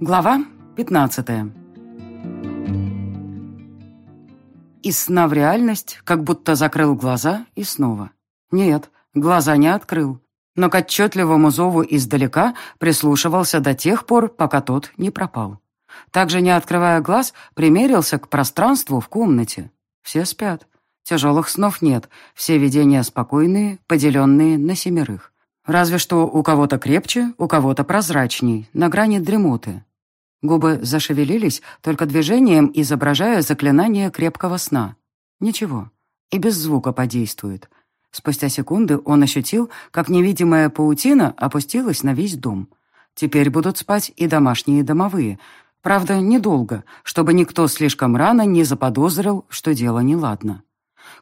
Глава 15 Из сна в реальность, как будто закрыл глаза и снова. Нет, глаза не открыл, но к отчетливому зову издалека прислушивался до тех пор, пока тот не пропал. Также, не открывая глаз, примерился к пространству в комнате. Все спят. Тяжелых снов нет, все видения спокойные, поделенные на семерых. Разве что у кого-то крепче, у кого-то прозрачней, на грани дремоты. Губы зашевелились, только движением изображая заклинание крепкого сна. Ничего. И без звука подействует. Спустя секунды он ощутил, как невидимая паутина опустилась на весь дом. Теперь будут спать и домашние домовые. Правда, недолго, чтобы никто слишком рано не заподозрил, что дело неладно.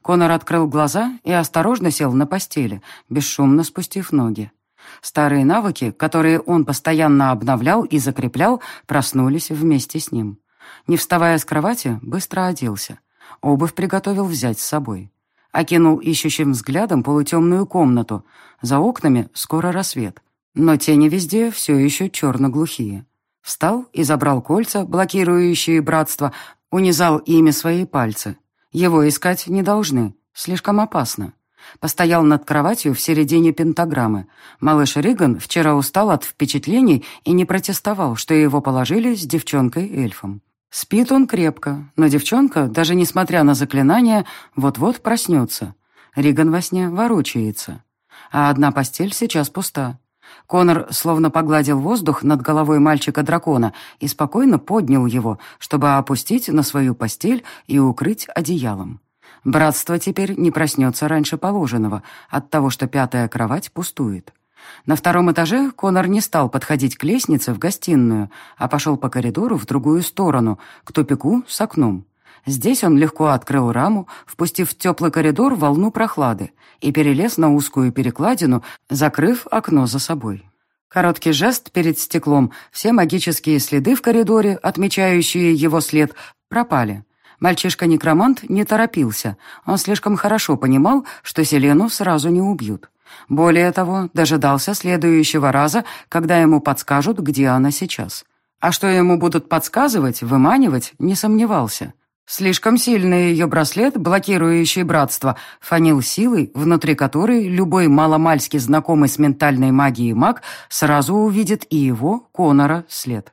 Конор открыл глаза и осторожно сел на постели, бесшумно спустив ноги. Старые навыки, которые он постоянно обновлял и закреплял, проснулись вместе с ним. Не вставая с кровати, быстро оделся. Обувь приготовил взять с собой. Окинул ищущим взглядом полутемную комнату. За окнами скоро рассвет. Но тени везде все еще черно-глухие. Встал и забрал кольца, блокирующие братство, унизал ими свои пальцы. Его искать не должны, слишком опасно. Постоял над кроватью в середине пентаграммы. Малыш Риган вчера устал от впечатлений и не протестовал, что его положили с девчонкой-эльфом. Спит он крепко, но девчонка, даже несмотря на заклинание, вот-вот проснется. Риган во сне ворочается. А одна постель сейчас пуста. Конор словно погладил воздух над головой мальчика-дракона и спокойно поднял его, чтобы опустить на свою постель и укрыть одеялом. Братство теперь не проснется раньше положенного от того, что пятая кровать пустует. На втором этаже Конор не стал подходить к лестнице в гостиную, а пошел по коридору в другую сторону, к тупику с окном. Здесь он легко открыл раму, впустив в теплый коридор волну прохлады, и перелез на узкую перекладину, закрыв окно за собой. Короткий жест перед стеклом, все магические следы в коридоре, отмечающие его след, пропали. Мальчишка-некромант не торопился, он слишком хорошо понимал, что Селену сразу не убьют. Более того, дожидался следующего раза, когда ему подскажут, где она сейчас. А что ему будут подсказывать, выманивать, не сомневался. Слишком сильный ее браслет, блокирующий братство, фанил силой, внутри которой любой маломальски знакомый с ментальной магией маг сразу увидит и его, Конора, след.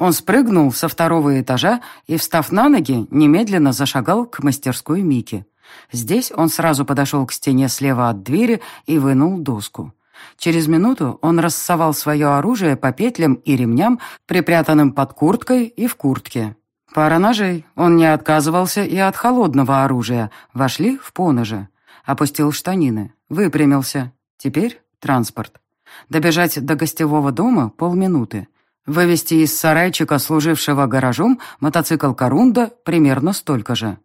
Он спрыгнул со второго этажа и, встав на ноги, немедленно зашагал к мастерской Мики. Здесь он сразу подошел к стене слева от двери и вынул доску. Через минуту он рассовал свое оружие по петлям и ремням, припрятанным под курткой и в куртке. Пара ножей. Он не отказывался и от холодного оружия. Вошли в поножи. Опустил штанины. Выпрямился. Теперь транспорт. Добежать до гостевого дома полминуты. Вывести из сарайчика, служившего гаражом, мотоцикл «Корунда» примерно столько же.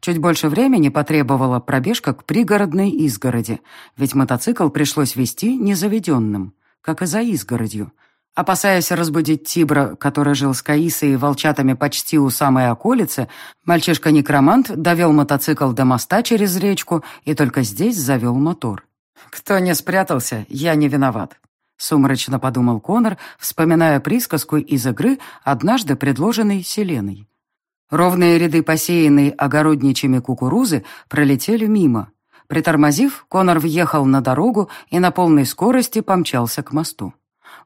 Чуть больше времени потребовала пробежка к пригородной изгороди, ведь мотоцикл пришлось вести незаведенным, как и за изгородью. Опасаясь разбудить Тибра, который жил с Каисой и волчатами почти у самой околицы, мальчишка-некромант довел мотоцикл до моста через речку и только здесь завел мотор. «Кто не спрятался, я не виноват», — сумрачно подумал Конор, вспоминая присказку из игры, однажды предложенной Селеной. Ровные ряды посеянной огородничьими кукурузы пролетели мимо. Притормозив, Конор въехал на дорогу и на полной скорости помчался к мосту.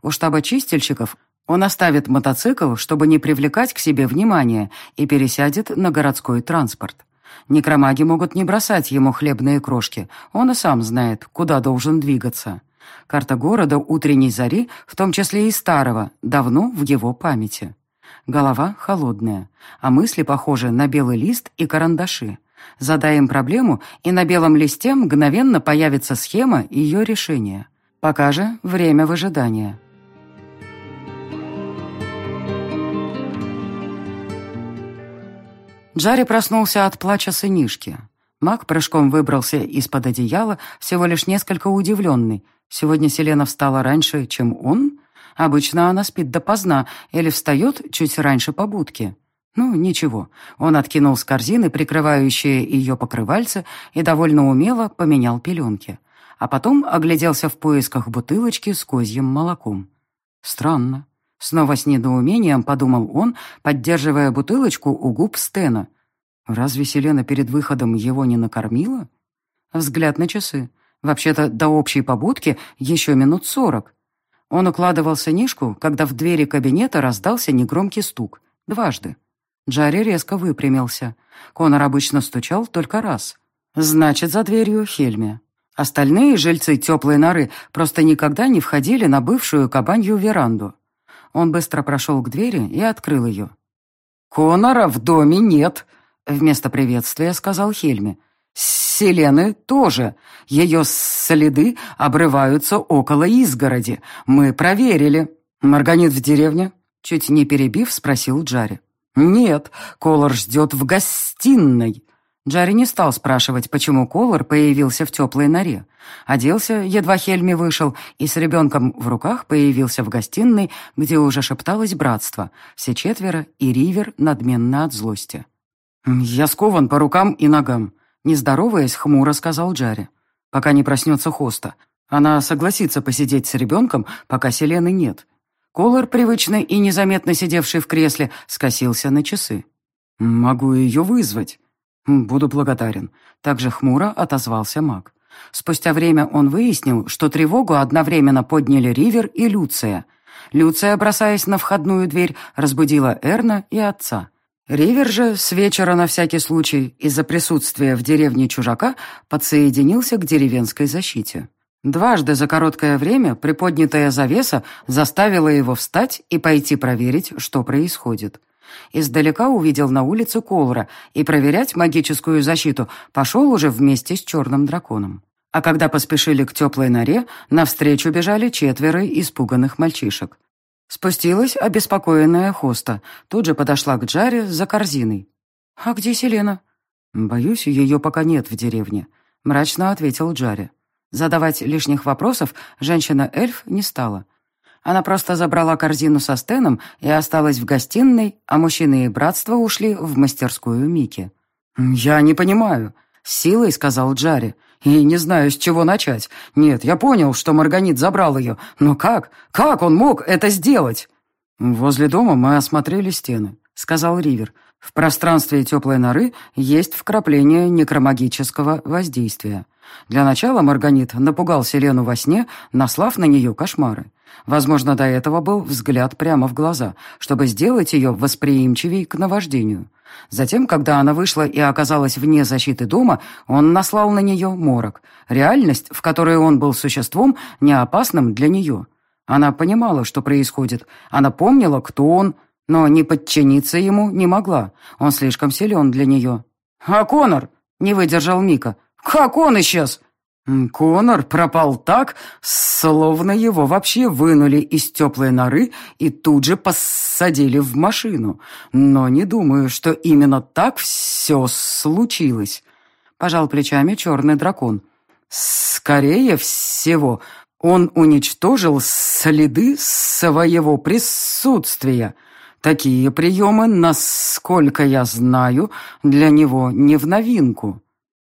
У штаба чистильщиков он оставит мотоцикл, чтобы не привлекать к себе внимания, и пересядет на городской транспорт. Некромаги могут не бросать ему хлебные крошки, он и сам знает, куда должен двигаться. Карта города утренней зари, в том числе и старого, давно в его памяти. Голова холодная, а мысли похожи на белый лист и карандаши. Задай им проблему, и на белом листе мгновенно появится схема ее решения. Пока же время в ожидании. Джарри проснулся от плача сынишки. Маг прыжком выбрался из-под одеяла, всего лишь несколько удивленный. Сегодня Селена встала раньше, чем он? Обычно она спит допоздна или встает чуть раньше побудки. Ну, ничего. Он откинул с корзины, прикрывающие ее покрывальце, и довольно умело поменял пеленки. А потом огляделся в поисках бутылочки с козьим молоком. Странно. Снова с недоумением подумал он, поддерживая бутылочку у губ Стена. Разве Селена перед выходом его не накормила? Взгляд на часы. Вообще-то до общей побудки еще минут сорок. Он укладывал сынишку, когда в двери кабинета раздался негромкий стук. Дважды. Джарри резко выпрямился. Конор обычно стучал только раз. Значит, за дверью Хельме. Остальные жильцы теплой норы просто никогда не входили на бывшую кабанью веранду. Он быстро прошел к двери и открыл ее. «Конора в доме нет», — вместо приветствия сказал Хельме. «Селены тоже. Ее следы обрываются около изгороди. Мы проверили. Марганит в деревне?» Чуть не перебив, спросил Джарри. «Нет, Колор ждет в гостиной». Джарри не стал спрашивать, почему Колор появился в теплой норе. Оделся, едва Хельми вышел, и с ребенком в руках появился в гостиной, где уже шепталось братство, все четверо и Ривер надменно от злости. «Я скован по рукам и ногам», — не здороваясь, хмуро сказал Джарри. «Пока не проснется Хоста. Она согласится посидеть с ребенком, пока Селены нет». Колор, привычный и незаметно сидевший в кресле, скосился на часы. «Могу ее вызвать». «Буду благодарен», — также хмуро отозвался маг. Спустя время он выяснил, что тревогу одновременно подняли Ривер и Люция. Люция, бросаясь на входную дверь, разбудила Эрна и отца. Ривер же с вечера на всякий случай из-за присутствия в деревне чужака подсоединился к деревенской защите. Дважды за короткое время приподнятая завеса заставила его встать и пойти проверить, что происходит. Издалека увидел на улице Колора и проверять магическую защиту пошел уже вместе с черным драконом. А когда поспешили к теплой норе, навстречу бежали четверо испуганных мальчишек. Спустилась обеспокоенная хоста, тут же подошла к Джаре за корзиной. «А где Селена?» «Боюсь, ее пока нет в деревне», — мрачно ответил Джаре. Задавать лишних вопросов женщина-эльф не стала. Она просто забрала корзину со стеном и осталась в гостиной, а мужчины и братство ушли в мастерскую Мики. «Я не понимаю», — силой сказал Джарри. «И не знаю, с чего начать. Нет, я понял, что Марганит забрал ее. Но как? Как он мог это сделать?» «Возле дома мы осмотрели стены», — сказал Ривер. «В пространстве теплой норы есть вкрапление некромагического воздействия. Для начала Марганит напугал Селену во сне, наслав на нее кошмары. Возможно, до этого был взгляд прямо в глаза, чтобы сделать ее восприимчивей к наваждению. Затем, когда она вышла и оказалась вне защиты дома, он наслал на нее морок. Реальность, в которой он был существом, не опасным для нее. Она понимала, что происходит. Она помнила, кто он, но не подчиниться ему не могла. Он слишком силен для нее. «А Конор?» — не выдержал Мика. «Как он исчез?» Конор пропал так, словно его вообще вынули из теплой норы и тут же посадили в машину. Но не думаю, что именно так все случилось. Пожал плечами черный дракон. Скорее всего, он уничтожил следы своего присутствия. Такие приемы, насколько я знаю, для него не в новинку.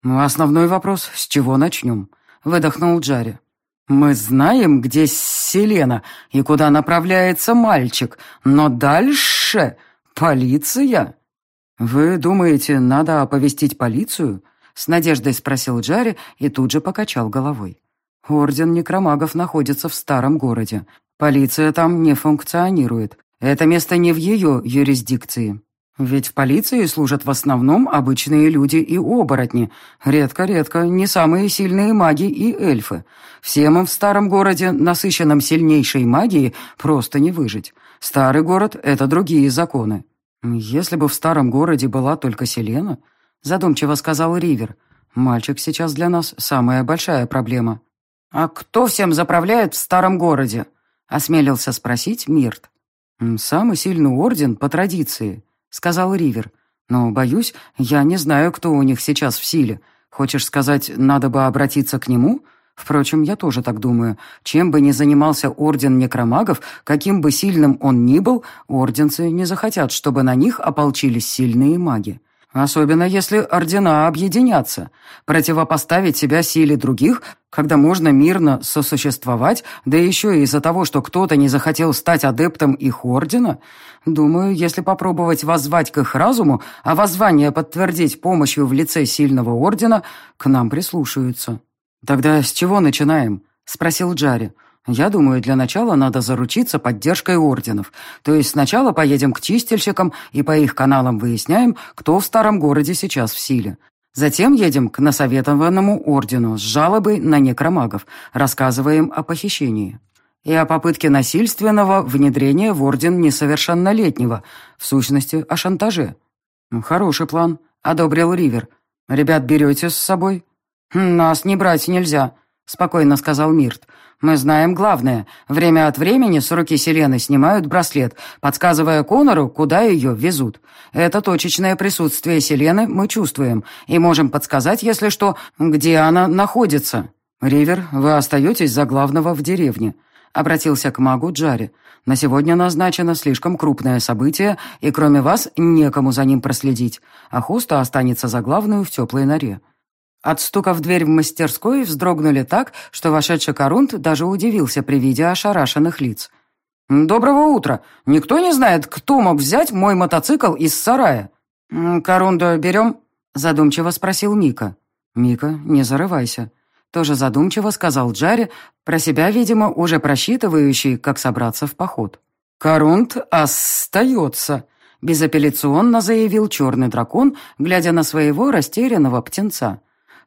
Ну, основной вопрос, с чего начнем? Выдохнул Джарри. Мы знаем, где Селена и куда направляется мальчик, но дальше полиция. Вы думаете, надо оповестить полицию? С надеждой спросил Джарри и тут же покачал головой. Орден некромагов находится в старом городе. Полиция там не функционирует. Это место не в ее юрисдикции. Ведь в полиции служат в основном обычные люди и оборотни. Редко-редко не самые сильные маги и эльфы. Всем им в старом городе, насыщенном сильнейшей магией, просто не выжить. Старый город — это другие законы. Если бы в старом городе была только Селена, задумчиво сказал Ривер, мальчик сейчас для нас самая большая проблема. «А кто всем заправляет в старом городе?» — осмелился спросить Мирт. «Самый сильный орден по традиции», — сказал Ривер. «Но, боюсь, я не знаю, кто у них сейчас в силе. Хочешь сказать, надо бы обратиться к нему?» Впрочем, я тоже так думаю. Чем бы ни занимался Орден Некромагов, каким бы сильным он ни был, орденцы не захотят, чтобы на них ополчились сильные маги. Особенно если ордена объединятся. Противопоставить себя силе других, когда можно мирно сосуществовать, да еще и из-за того, что кто-то не захотел стать адептом их ордена. Думаю, если попробовать воззвать к их разуму, а воззвание подтвердить помощью в лице сильного ордена, к нам прислушаются. «Тогда с чего начинаем?» — спросил Джари. Я думаю, для начала надо заручиться поддержкой орденов. То есть сначала поедем к чистильщикам и по их каналам выясняем, кто в старом городе сейчас в силе. Затем едем к насоветованному ордену с жалобой на некромагов, рассказываем о похищении. И о попытке насильственного внедрения в орден несовершеннолетнего, в сущности, о шантаже. «Хороший план», — одобрил Ривер. «Ребят берете с собой?» «Нас не брать нельзя», — спокойно сказал Мирт. Мы знаем главное. Время от времени с руки Селены снимают браслет, подсказывая Конору, куда ее везут. Это точечное присутствие Селены мы чувствуем и можем подсказать, если что, где она находится. «Ривер, вы остаетесь за главного в деревне», — обратился к магу Джари. «На сегодня назначено слишком крупное событие, и кроме вас некому за ним проследить, а Хуста останется за главную в теплой норе». От стука в дверь в мастерской вздрогнули так, что вошедший Корунт даже удивился при виде ошарашенных лиц. «Доброго утра! Никто не знает, кто мог взять мой мотоцикл из сарая?» «Корунда берем?» — задумчиво спросил Мика. «Мика, не зарывайся», — тоже задумчиво сказал Джари, про себя, видимо, уже просчитывающий, как собраться в поход. «Корунд остается», — безапелляционно заявил черный дракон, глядя на своего растерянного птенца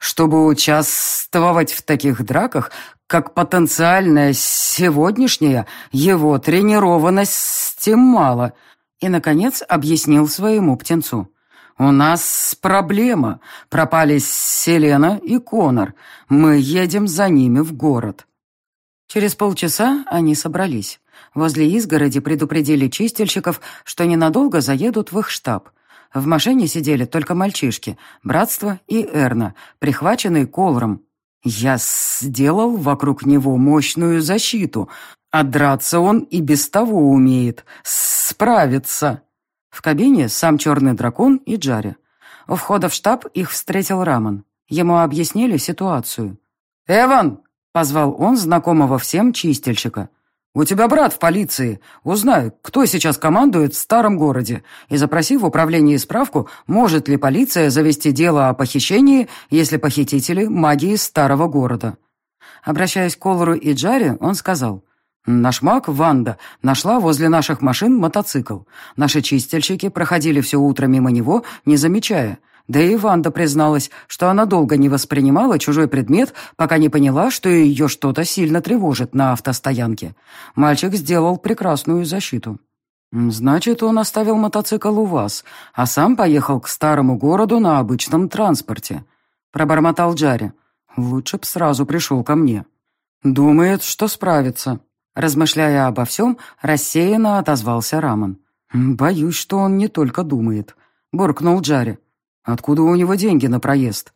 чтобы участвовать в таких драках, как потенциальная сегодняшняя его тренированность мало. И, наконец, объяснил своему птенцу. «У нас проблема. Пропали Селена и Конор. Мы едем за ними в город». Через полчаса они собрались. Возле изгороди предупредили чистильщиков, что ненадолго заедут в их штаб – в машине сидели только мальчишки, Братство и Эрна, прихваченные Колором. Я сделал вокруг него мощную защиту, а драться он и без того умеет. Справиться. В кабине сам черный дракон и Джари. У входа в штаб их встретил Рамон. Ему объяснили ситуацию. «Эван!» — позвал он знакомого всем чистильщика. «У тебя брат в полиции. Узнай, кто сейчас командует в старом городе, и запроси в управлении справку, может ли полиция завести дело о похищении, если похитители – маги старого города». Обращаясь к Колору и Джаре, он сказал, «Наш маг, Ванда, нашла возле наших машин мотоцикл. Наши чистильщики проходили все утро мимо него, не замечая». Да и Ванда призналась, что она долго не воспринимала чужой предмет, пока не поняла, что ее что-то сильно тревожит на автостоянке. Мальчик сделал прекрасную защиту. «Значит, он оставил мотоцикл у вас, а сам поехал к старому городу на обычном транспорте», — пробормотал Джари. «Лучше б сразу пришел ко мне». «Думает, что справится», — размышляя обо всем, рассеянно отозвался Рамон. «Боюсь, что он не только думает», — буркнул Джари. «Откуда у него деньги на проезд?»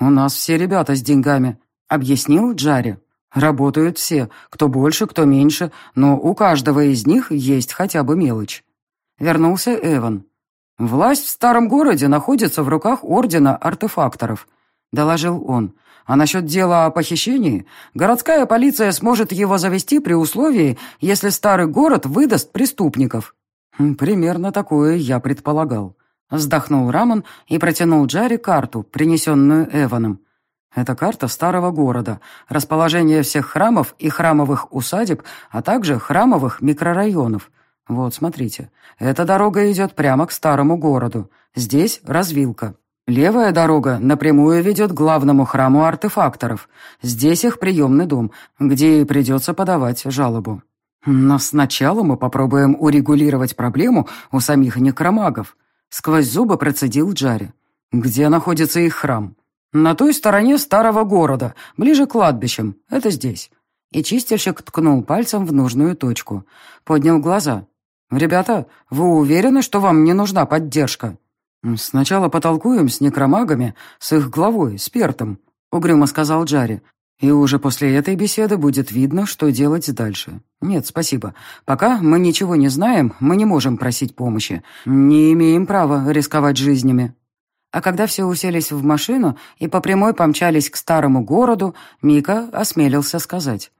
«У нас все ребята с деньгами», — объяснил Джари. «Работают все, кто больше, кто меньше, но у каждого из них есть хотя бы мелочь». Вернулся Эван. «Власть в старом городе находится в руках Ордена Артефакторов», — доложил он. «А насчет дела о похищении, городская полиция сможет его завести при условии, если старый город выдаст преступников». «Примерно такое я предполагал», Вздохнул Рамон и протянул Джарри карту, принесенную Эваном. Это карта старого города, расположение всех храмов и храмовых усадеб, а также храмовых микрорайонов. Вот, смотрите, эта дорога идет прямо к старому городу. Здесь развилка. Левая дорога напрямую ведет к главному храму артефакторов. Здесь их приемный дом, где и придется подавать жалобу. Но сначала мы попробуем урегулировать проблему у самих некромагов. Сквозь зубы процедил Джари. «Где находится их храм?» «На той стороне старого города, ближе к кладбищам. Это здесь». И чистильщик ткнул пальцем в нужную точку. Поднял глаза. «Ребята, вы уверены, что вам не нужна поддержка?» «Сначала потолкуем с некромагами, с их главой, с Пертом», — угрюмо сказал Джари. И уже после этой беседы будет видно, что делать дальше. Нет, спасибо. Пока мы ничего не знаем, мы не можем просить помощи. Не имеем права рисковать жизнями. А когда все уселись в машину и по прямой помчались к старому городу, Мика осмелился сказать.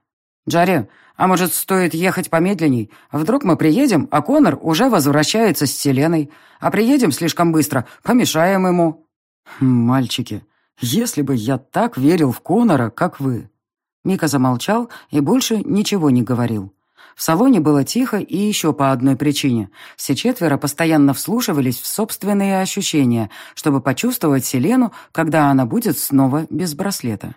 «Джарри, а может, стоит ехать помедленней? Вдруг мы приедем, а Конор уже возвращается с Селеной. А приедем слишком быстро, помешаем ему». «Хм, «Мальчики, если бы я так верил в Конора, как вы». Мика замолчал и больше ничего не говорил. В салоне было тихо и еще по одной причине. Все четверо постоянно вслушивались в собственные ощущения, чтобы почувствовать Селену, когда она будет снова без браслета.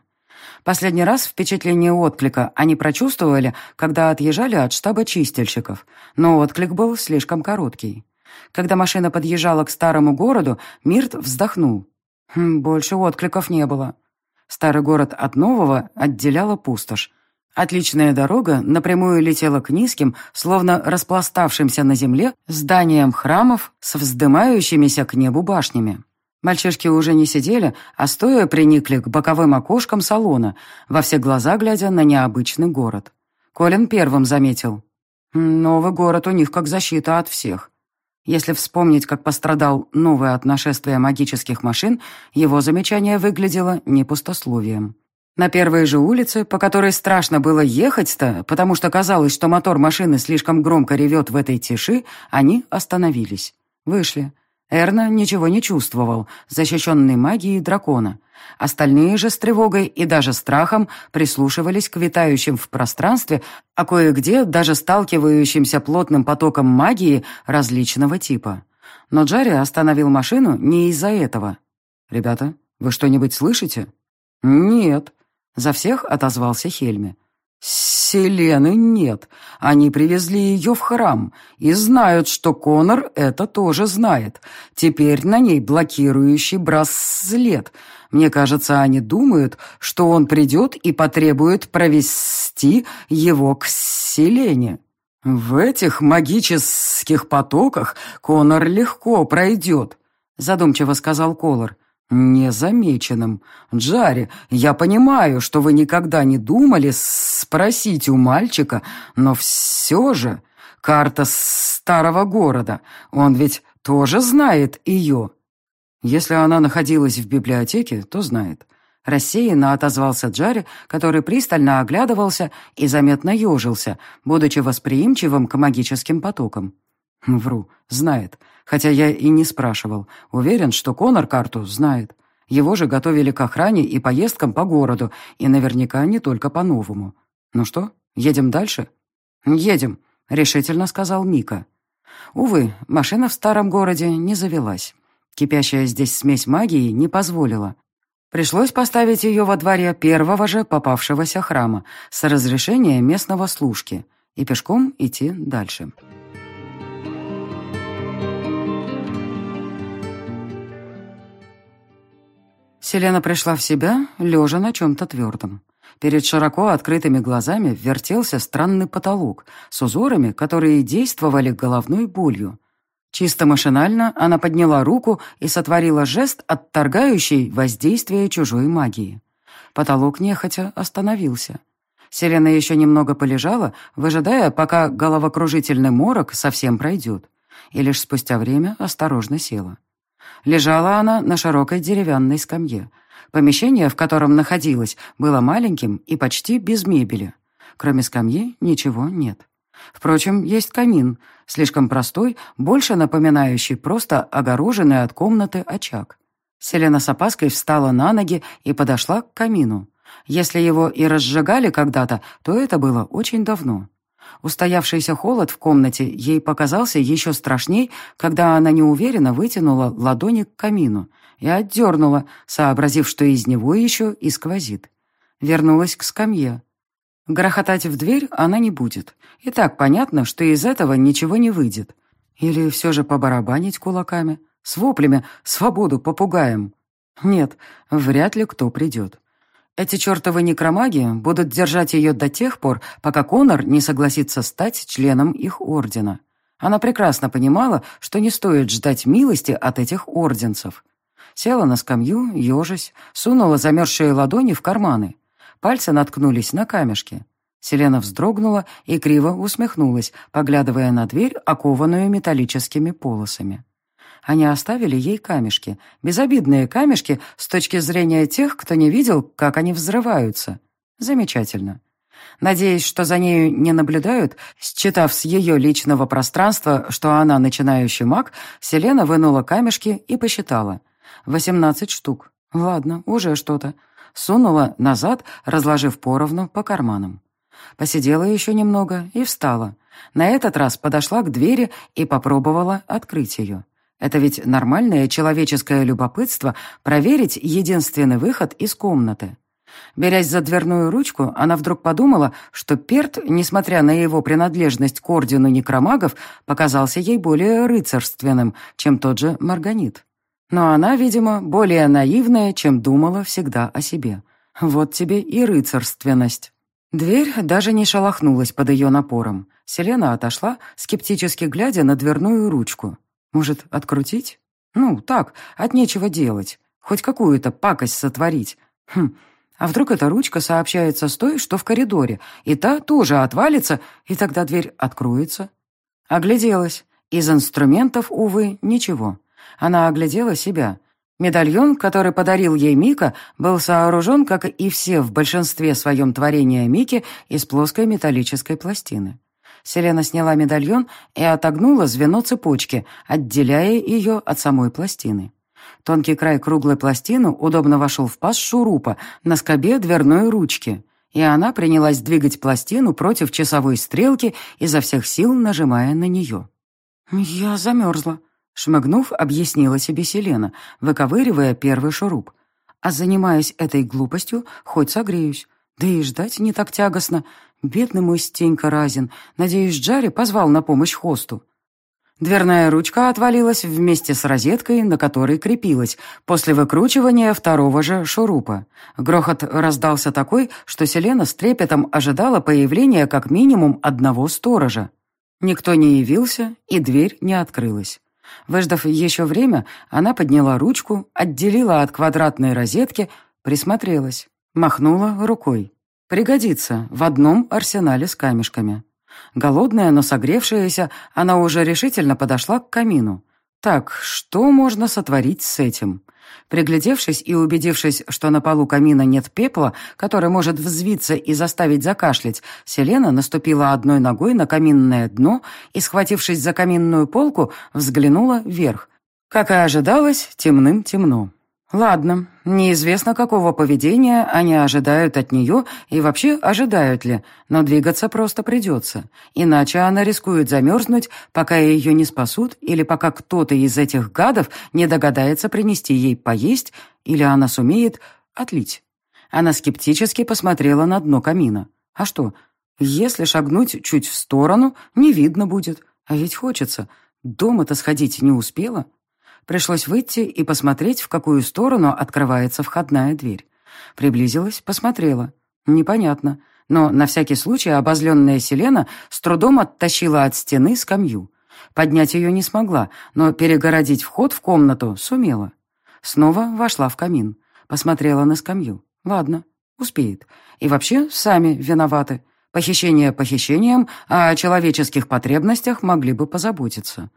Последний раз впечатление отклика они прочувствовали, когда отъезжали от штаба чистильщиков, но отклик был слишком короткий. Когда машина подъезжала к старому городу, Мирт вздохнул. Хм, больше откликов не было. Старый город от нового отделяла пустошь. Отличная дорога напрямую летела к низким, словно распластавшимся на земле, зданиям храмов с вздымающимися к небу башнями. Мальчишки уже не сидели, а стоя приникли к боковым окошкам салона, во все глаза глядя на необычный город. Колин первым заметил. «Новый город у них как защита от всех». Если вспомнить, как пострадал новое от нашествия магических машин, его замечание выглядело не пустословием. На первой же улице, по которой страшно было ехать-то, потому что казалось, что мотор машины слишком громко ревет в этой тиши, они остановились. Вышли. Эрна ничего не чувствовал, защищенный магией дракона. Остальные же с тревогой и даже страхом прислушивались к витающим в пространстве, а кое-где даже сталкивающимся плотным потоком магии различного типа. Но Джарри остановил машину не из-за этого. «Ребята, вы что-нибудь слышите?» «Нет», — за всех отозвался Хельми. Селены нет. Они привезли ее в храм и знают, что Конор это тоже знает. Теперь на ней блокирующий браслет. Мне кажется, они думают, что он придет и потребует провести его к Селене. В этих магических потоках Конор легко пройдет, задумчиво сказал Колор. «Незамеченным. Джари, я понимаю, что вы никогда не думали спросить у мальчика, но все же карта старого города, он ведь тоже знает ее». Если она находилась в библиотеке, то знает. Рассеянно отозвался Джари, который пристально оглядывался и заметно ежился, будучи восприимчивым к магическим потокам. Вру, знает. Хотя я и не спрашивал. Уверен, что Конор карту знает. Его же готовили к охране и поездкам по городу, и наверняка не только по-новому. Ну что, едем дальше? Едем, решительно сказал Мика. Увы, машина в старом городе не завелась. Кипящая здесь смесь магии не позволила. Пришлось поставить ее во дворе первого же попавшегося храма с разрешения местного служки и пешком идти дальше. Селена пришла в себя, лежа на чем-то твердом. Перед широко открытыми глазами вертелся странный потолок с узорами, которые действовали головной болью. Чисто машинально она подняла руку и сотворила жест, отторгающий воздействие чужой магии. Потолок нехотя остановился. Селена еще немного полежала, выжидая, пока головокружительный морок совсем пройдет, и лишь спустя время осторожно села. Лежала она на широкой деревянной скамье. Помещение, в котором находилась, было маленьким и почти без мебели. Кроме скамьи ничего нет. Впрочем, есть камин, слишком простой, больше напоминающий просто огороженный от комнаты очаг. Селена с опаской встала на ноги и подошла к камину. Если его и разжигали когда-то, то это было очень давно. Устоявшийся холод в комнате ей показался еще страшней, когда она неуверенно вытянула ладони к камину и отдернула, сообразив, что из него еще и сквозит. Вернулась к скамье. Грохотать в дверь она не будет. И так понятно, что из этого ничего не выйдет. Или все же побарабанить кулаками, с воплями «Свободу попугаем!» Нет, вряд ли кто придет. Эти чертовы некромаги будут держать ее до тех пор, пока Конор не согласится стать членом их ордена. Она прекрасно понимала, что не стоит ждать милости от этих орденцев. Села на скамью, ежась, сунула замерзшие ладони в карманы. Пальцы наткнулись на камешки. Селена вздрогнула и криво усмехнулась, поглядывая на дверь, окованную металлическими полосами. Они оставили ей камешки. Безобидные камешки с точки зрения тех, кто не видел, как они взрываются. Замечательно. Надеясь, что за нею не наблюдают, считав с ее личного пространства, что она начинающий маг, Селена вынула камешки и посчитала. Восемнадцать штук. Ладно, уже что-то. Сунула назад, разложив поровну по карманам. Посидела еще немного и встала. На этот раз подошла к двери и попробовала открыть ее. Это ведь нормальное человеческое любопытство проверить единственный выход из комнаты. Берясь за дверную ручку, она вдруг подумала, что Перт, несмотря на его принадлежность к ордену некромагов, показался ей более рыцарственным, чем тот же Марганит. Но она, видимо, более наивная, чем думала всегда о себе. Вот тебе и рыцарственность. Дверь даже не шелохнулась под ее напором. Селена отошла, скептически глядя на дверную ручку. Может, открутить? Ну, так, от нечего делать. Хоть какую-то пакость сотворить. Хм, а вдруг эта ручка сообщается с той, что в коридоре, и та тоже отвалится, и тогда дверь откроется? Огляделась. Из инструментов, увы, ничего. Она оглядела себя. Медальон, который подарил ей Мика, был сооружен, как и все в большинстве своем творения Мики, из плоской металлической пластины. Селена сняла медальон и отогнула звено цепочки, отделяя ее от самой пластины. Тонкий край круглой пластины удобно вошел в паз шурупа на скобе дверной ручки, и она принялась двигать пластину против часовой стрелки, изо всех сил нажимая на нее. «Я замерзла», — шмыгнув, объяснила себе Селена, выковыривая первый шуруп. «А занимаясь этой глупостью, хоть согреюсь. Да и ждать не так тягостно. Бедный мой Стенька Разин. Надеюсь, Джарри позвал на помощь хосту. Дверная ручка отвалилась вместе с розеткой, на которой крепилась, после выкручивания второго же шурупа. Грохот раздался такой, что Селена с трепетом ожидала появления как минимум одного сторожа. Никто не явился, и дверь не открылась. Выждав еще время, она подняла ручку, отделила от квадратной розетки, присмотрелась, махнула рукой. Пригодится в одном арсенале с камешками. Голодная, но согревшаяся, она уже решительно подошла к камину. Так, что можно сотворить с этим? Приглядевшись и убедившись, что на полу камина нет пепла, который может взвиться и заставить закашлять, Селена наступила одной ногой на каминное дно и, схватившись за каминную полку, взглянула вверх. Как и ожидалось, темным-темно. Ладно, неизвестно, какого поведения они ожидают от нее и вообще ожидают ли, но двигаться просто придется. Иначе она рискует замерзнуть, пока ее не спасут или пока кто-то из этих гадов не догадается принести ей поесть или она сумеет отлить. Она скептически посмотрела на дно камина. А что, если шагнуть чуть в сторону, не видно будет. А ведь хочется. Дома-то сходить не успела. Пришлось выйти и посмотреть, в какую сторону открывается входная дверь. Приблизилась, посмотрела. Непонятно. Но на всякий случай обозленная Селена с трудом оттащила от стены скамью. Поднять ее не смогла, но перегородить вход в комнату сумела. Снова вошла в камин. Посмотрела на скамью. Ладно, успеет. И вообще сами виноваты. Похищение похищением, а о человеческих потребностях могли бы позаботиться.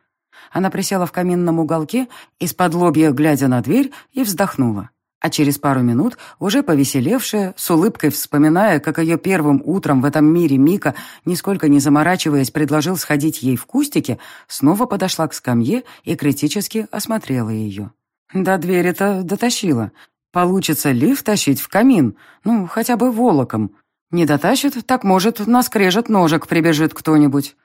Она присела в каминном уголке, из-под лобья глядя на дверь, и вздохнула. А через пару минут, уже повеселевшая, с улыбкой вспоминая, как ее первым утром в этом мире Мика, нисколько не заморачиваясь, предложил сходить ей в кустики, снова подошла к скамье и критически осмотрела ее. До двери-то дотащила. Получится ли втащить в камин? Ну, хотя бы волоком. Не дотащит, так, может, наскрежет ножек прибежит кто-нибудь.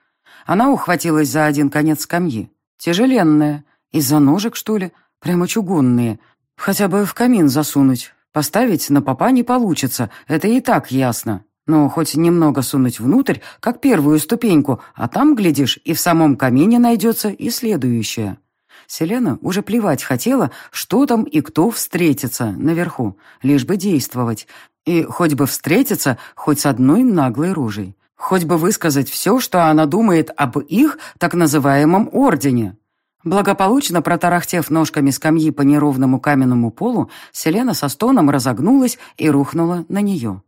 Она ухватилась за один конец скамьи. Тяжеленная. Из-за ножек, что ли? Прямо чугунные. Хотя бы в камин засунуть. Поставить на попа не получится, это и так ясно. Но хоть немного сунуть внутрь, как первую ступеньку, а там, глядишь, и в самом камине найдется и следующая. Селена уже плевать хотела, что там и кто встретится наверху, лишь бы действовать. И хоть бы встретиться, хоть с одной наглой рожей. Хоть бы высказать все, что она думает об их так называемом ордене. Благополучно протарахтев ножками скамьи по неровному каменному полу, Селена со стоном разогнулась и рухнула на нее.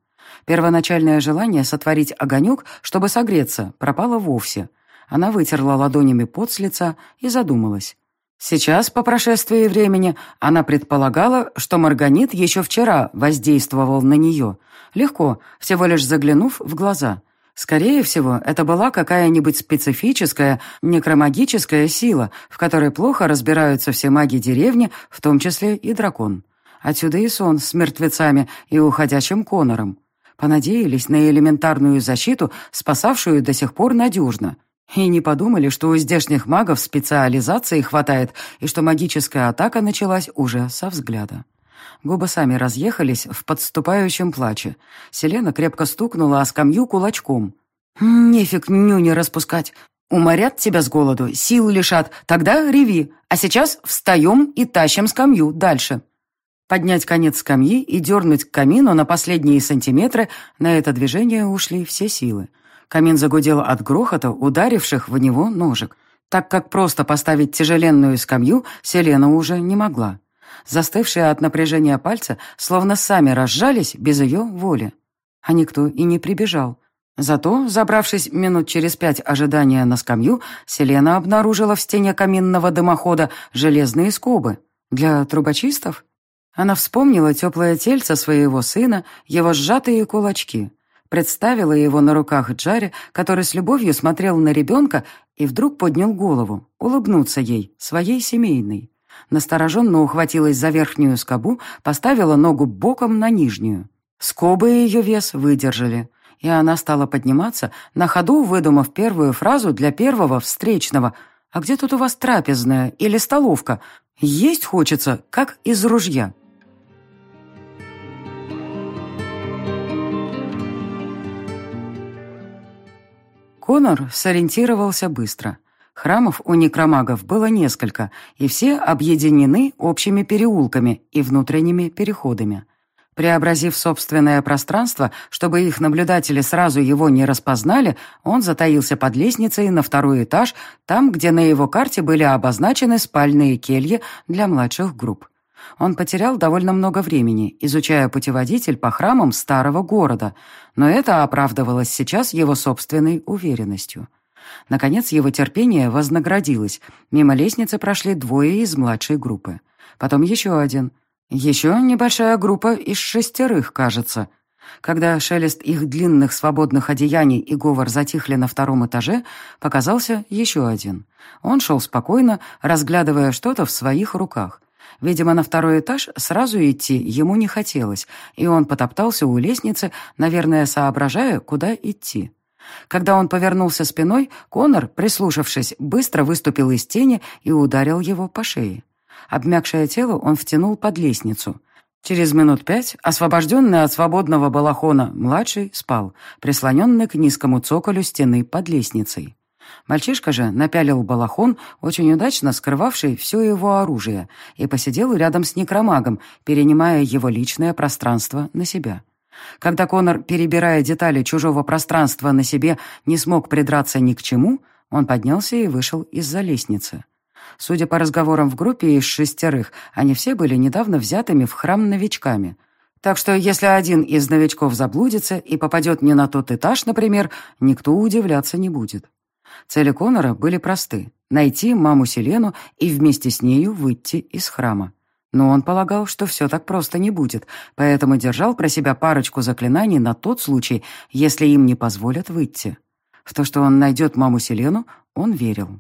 Первоначальное желание сотворить огонек, чтобы согреться, пропало вовсе. Она вытерла ладонями пот с лица и задумалась. Сейчас, по прошествии времени, она предполагала, что Марганит еще вчера воздействовал на нее. Легко, всего лишь заглянув в глаза. Скорее всего, это была какая-нибудь специфическая некромагическая сила, в которой плохо разбираются все маги деревни, в том числе и дракон. Отсюда и сон с мертвецами и уходящим Конором. Понадеялись на элементарную защиту, спасавшую до сих пор надежно – и не подумали, что у здешних магов специализации хватает, и что магическая атака началась уже со взгляда. Губы сами разъехались в подступающем плаче. Селена крепко стукнула о скамью кулачком. «Нефиг нюни распускать. Уморят тебя с голоду, сил лишат, тогда реви. А сейчас встаем и тащим скамью дальше». Поднять конец скамьи и дернуть к камину на последние сантиметры, на это движение ушли все силы. Камин загудел от грохота, ударивших в него ножек, так как просто поставить тяжеленную скамью Селена уже не могла. Застывшие от напряжения пальцы словно сами разжались без ее воли. А никто и не прибежал. Зато, забравшись минут через пять ожидания на скамью, Селена обнаружила в стене каминного дымохода железные скобы. Для трубочистов? Она вспомнила теплое тельце своего сына, его сжатые кулачки. Представила его на руках Джаре, который с любовью смотрел на ребенка и вдруг поднял голову, улыбнуться ей, своей семейной. Настороженно ухватилась за верхнюю скобу, поставила ногу боком на нижнюю. Скобы ее вес выдержали, и она стала подниматься, на ходу выдумав первую фразу для первого встречного «А где тут у вас трапезная или столовка? Есть хочется, как из ружья». Конор сориентировался быстро. Храмов у некромагов было несколько, и все объединены общими переулками и внутренними переходами. Преобразив собственное пространство, чтобы их наблюдатели сразу его не распознали, он затаился под лестницей на второй этаж, там, где на его карте были обозначены спальные кельи для младших групп. Он потерял довольно много времени, изучая путеводитель по храмам старого города, но это оправдывалось сейчас его собственной уверенностью. Наконец его терпение вознаградилось. Мимо лестницы прошли двое из младшей группы. Потом еще один. Еще небольшая группа из шестерых, кажется. Когда шелест их длинных свободных одеяний и говор затихли на втором этаже, показался еще один. Он шел спокойно, разглядывая что-то в своих руках. Видимо, на второй этаж сразу идти ему не хотелось, и он потоптался у лестницы, наверное, соображая, куда идти. Когда он повернулся спиной, Конор, прислушавшись, быстро выступил из тени и ударил его по шее. Обмякшее тело он втянул под лестницу. Через минут пять, освобожденный от свободного балахона, младший спал, прислоненный к низкому цоколю стены под лестницей. Мальчишка же напялил балахон, очень удачно скрывавший все его оружие, и посидел рядом с некромагом, перенимая его личное пространство на себя. Когда Конор, перебирая детали чужого пространства на себе, не смог придраться ни к чему, он поднялся и вышел из-за лестницы. Судя по разговорам в группе из шестерых, они все были недавно взятыми в храм новичками. Так что если один из новичков заблудится и попадет не на тот этаж, например, никто удивляться не будет. Цели Конора были просты — найти маму Селену и вместе с нею выйти из храма. Но он полагал, что все так просто не будет, поэтому держал про себя парочку заклинаний на тот случай, если им не позволят выйти. В то, что он найдет маму Селену, он верил.